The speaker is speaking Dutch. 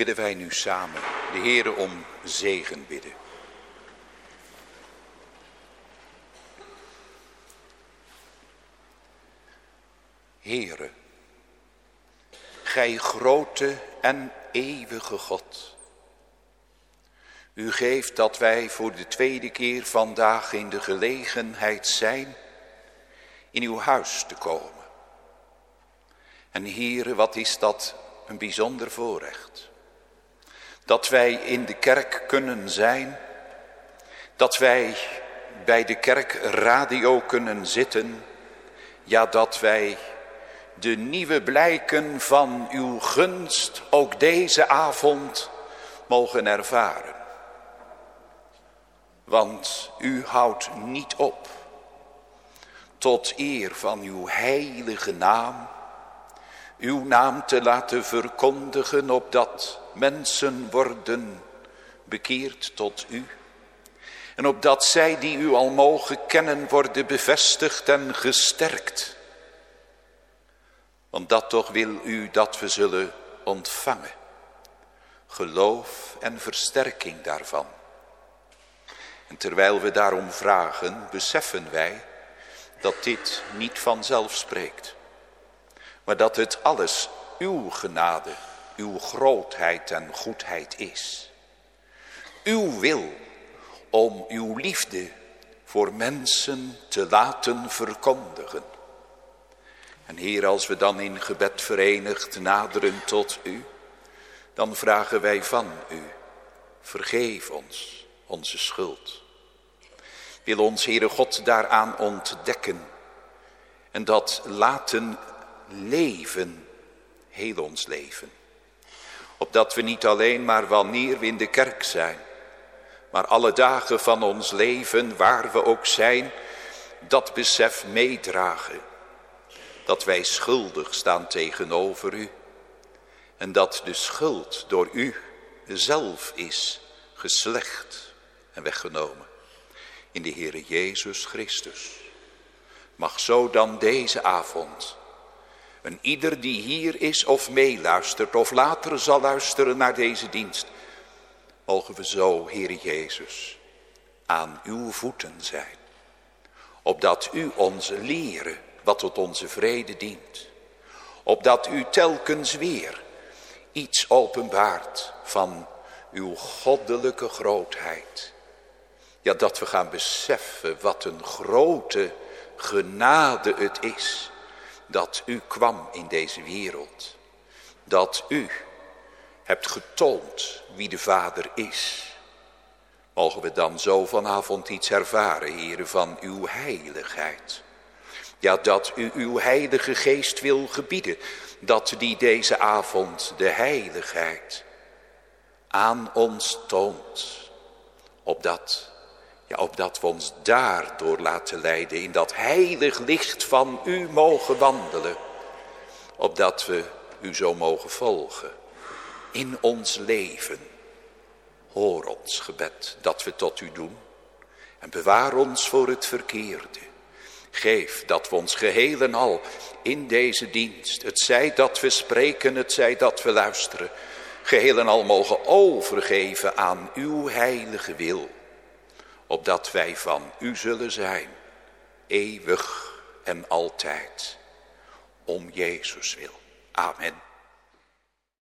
willen wij nu samen de Heere om zegen bidden. Heere, Gij grote en eeuwige God. U geeft dat wij voor de tweede keer vandaag in de gelegenheid zijn in uw huis te komen. En heren, wat is dat een bijzonder voorrecht. Dat wij in de kerk kunnen zijn, dat wij bij de kerkradio kunnen zitten, ja dat wij de nieuwe blijken van uw gunst ook deze avond mogen ervaren. Want u houdt niet op tot eer van uw heilige naam, uw naam te laten verkondigen, opdat mensen worden bekeerd tot u. En opdat zij die u al mogen kennen worden bevestigd en gesterkt. Want dat toch wil u dat we zullen ontvangen. Geloof en versterking daarvan. En terwijl we daarom vragen, beseffen wij dat dit niet vanzelf spreekt. Maar dat het alles uw genade, uw grootheid en goedheid is. Uw wil om uw liefde voor mensen te laten verkondigen. En Heer, als we dan in gebed verenigd naderen tot U, dan vragen wij van U, vergeef ons onze schuld. Wil ons, Heere God, daaraan ontdekken en dat laten leven, heel ons leven. Opdat we niet alleen maar wanneer we in de kerk zijn, maar alle dagen van ons leven, waar we ook zijn, dat besef meedragen dat wij schuldig staan tegenover u. En dat de schuld door u zelf is geslecht en weggenomen. In de Heere Jezus Christus. Mag zo dan deze avond een ieder die hier is of meeluistert of later zal luisteren naar deze dienst. Mogen we zo, Heere Jezus, aan uw voeten zijn. Opdat u ons leren wat tot onze vrede dient. Opdat u telkens weer iets openbaart van uw goddelijke grootheid. Ja, dat we gaan beseffen wat een grote genade het is dat u kwam in deze wereld. Dat u hebt getoond wie de Vader is. Mogen we dan zo vanavond iets ervaren, heren, van uw heiligheid. Ja, dat u uw heilige geest wil gebieden, dat die deze avond de heiligheid aan ons toont. Opdat, ja, opdat we ons daardoor laten leiden, in dat heilig licht van u mogen wandelen. Opdat we u zo mogen volgen in ons leven. Hoor ons gebed dat we tot u doen en bewaar ons voor het verkeerde. Geef dat we ons geheel en al in deze dienst, het zij dat we spreken, het zij dat we luisteren, geheel en al mogen overgeven aan uw heilige wil, opdat wij van u zullen zijn, eeuwig en altijd, om Jezus wil. Amen.